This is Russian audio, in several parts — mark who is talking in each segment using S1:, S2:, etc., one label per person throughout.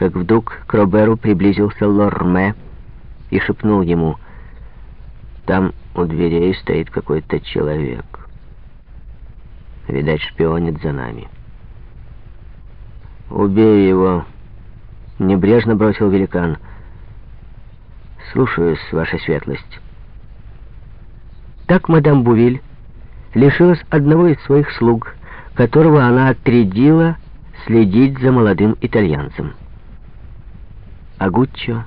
S1: как вдруг к Роберу приблизился Лорме и шепнул ему, «Там у дверей стоит какой-то человек. Видать, шпионит за нами». «Убей его!» — небрежно бросил великан. «Слушаюсь, ваша светлость». Так мадам Бувиль лишилась одного из своих слуг, которого она отрядила следить за молодым итальянцем. А Гуччо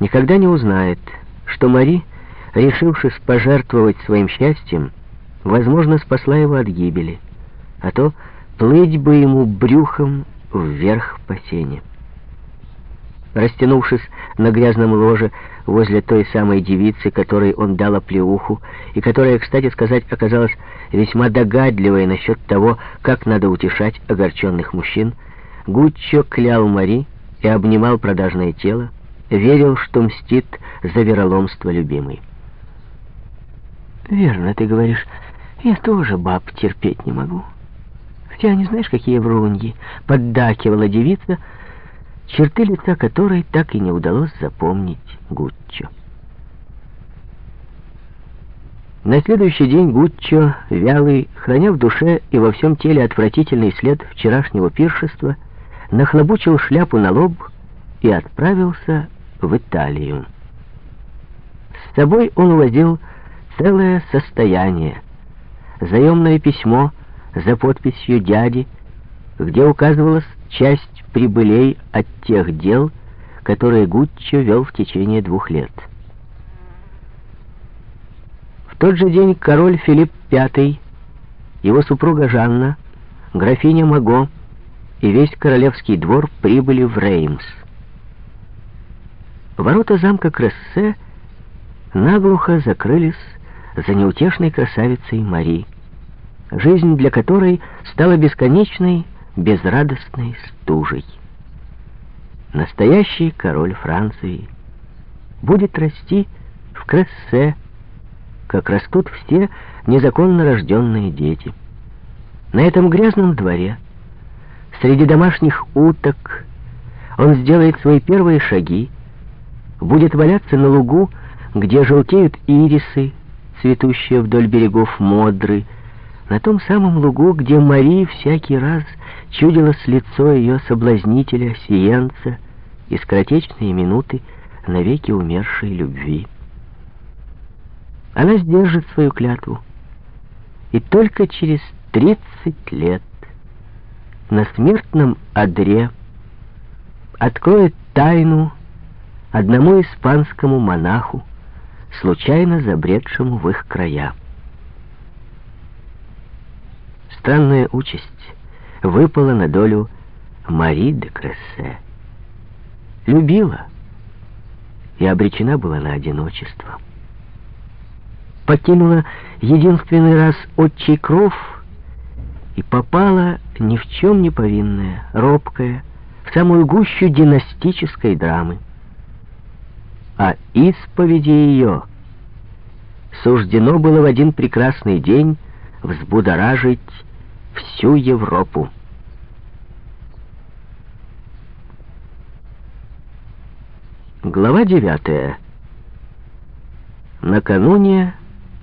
S1: никогда не узнает, что Мари, решившись пожертвовать своим счастьем, возможно, спасла его от гибели, а то плыть бы ему брюхом вверх по сене. Растянувшись на грязном ложе возле той самой девицы, которой он дал оплеуху, и которая, кстати сказать, оказалась весьма догадливой насчет того, как надо утешать огорченных мужчин, Гуччо клял Мари и обнимал продажное тело, верил, что мстит за вероломство любимой. «Верно, ты говоришь, я тоже баб терпеть не могу. Хотя не знаешь, какие вруньи!» — поддакивала девица — черты лица которой так и не удалось запомнить Гуччо. На следующий день Гуччо, вялый, храня в душе и во всем теле отвратительный след вчерашнего пиршества, нахлобучил шляпу на лоб и отправился в Италию. С собой он увозил целое состояние, заемное письмо за подписью дяди, где указывалось часть прибылей от тех дел, которые Гуччо вел в течение двух лет. В тот же день король Филипп V, его супруга Жанна, графиня Маго и весь королевский двор прибыли в Реймс. Ворота замка Крессе наглухо закрылись за неутешной красавицей Мари, жизнь для которой стала бесконечной, безрадостной стужей. Настоящий король Франции будет расти в Крессе, как растут все незаконно рожденные дети. На этом грязном дворе, среди домашних уток, он сделает свои первые шаги, будет валяться на лугу, где желтеют ирисы, цветущие вдоль берегов Модры, на том самом лугу, где Мари всякий раз чудилось лицо ее соблазнителя, сиенца, и скоротечные минуты навеки умершей любви. Она сдержит свою клятву, и только через тридцать лет на смертном одре откроет тайну одному испанскому монаху, случайно забредшему в их края. Странная участь выпала на долю Мари де Крессе. Любила и обречена была на одиночество. Покинула единственный раз отчий кров и попала ни в чем не повинная, робкая, в самую гущу династической драмы. А исповеди ее суждено было в один прекрасный день взбудоражить всю Европу. Глава 9. Накануне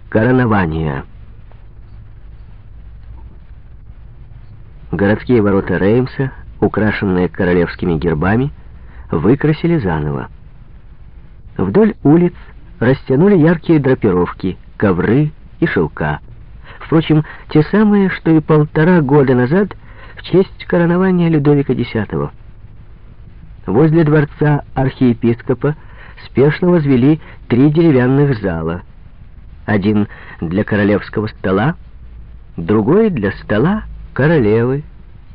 S1: коронования. Городские ворота Реймса, украшенные королевскими гербами, выкрасили заново. Вдоль улиц растянули яркие драпировки, ковры и шелка. Впрочем, те самые, что и полтора года назад в честь коронования Людовика X. Возле дворца архиепископа спешно возвели три деревянных зала. Один для королевского стола, другой для стола королевы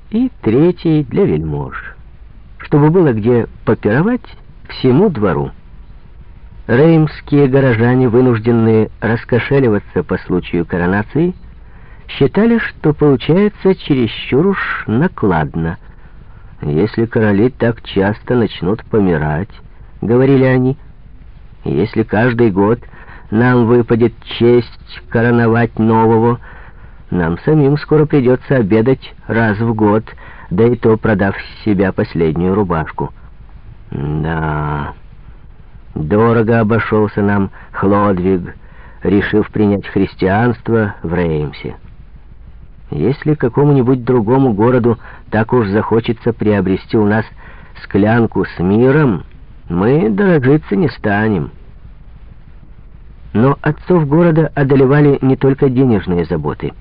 S1: и третий для вельмож, чтобы было где попировать всему двору. Реймские горожане, вынужденные раскошеливаться по случаю коронации, считали, что получается чересчур уж накладно. «Если короли так часто начнут помирать», — говорили они, — «если каждый год нам выпадет честь короновать нового, Нам самим скоро придется обедать раз в год, да и то продав себя последнюю рубашку. Да, дорого обошелся нам Хлодвиг, решив принять христианство в Реймсе. Если какому-нибудь другому городу так уж захочется приобрести у нас склянку с миром, мы дорожиться не станем. Но отцов города одолевали не только денежные заботы.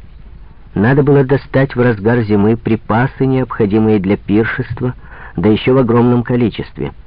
S1: Надо было достать в разгар зимы припасы, необходимые для пиршества, да еще в огромном количестве —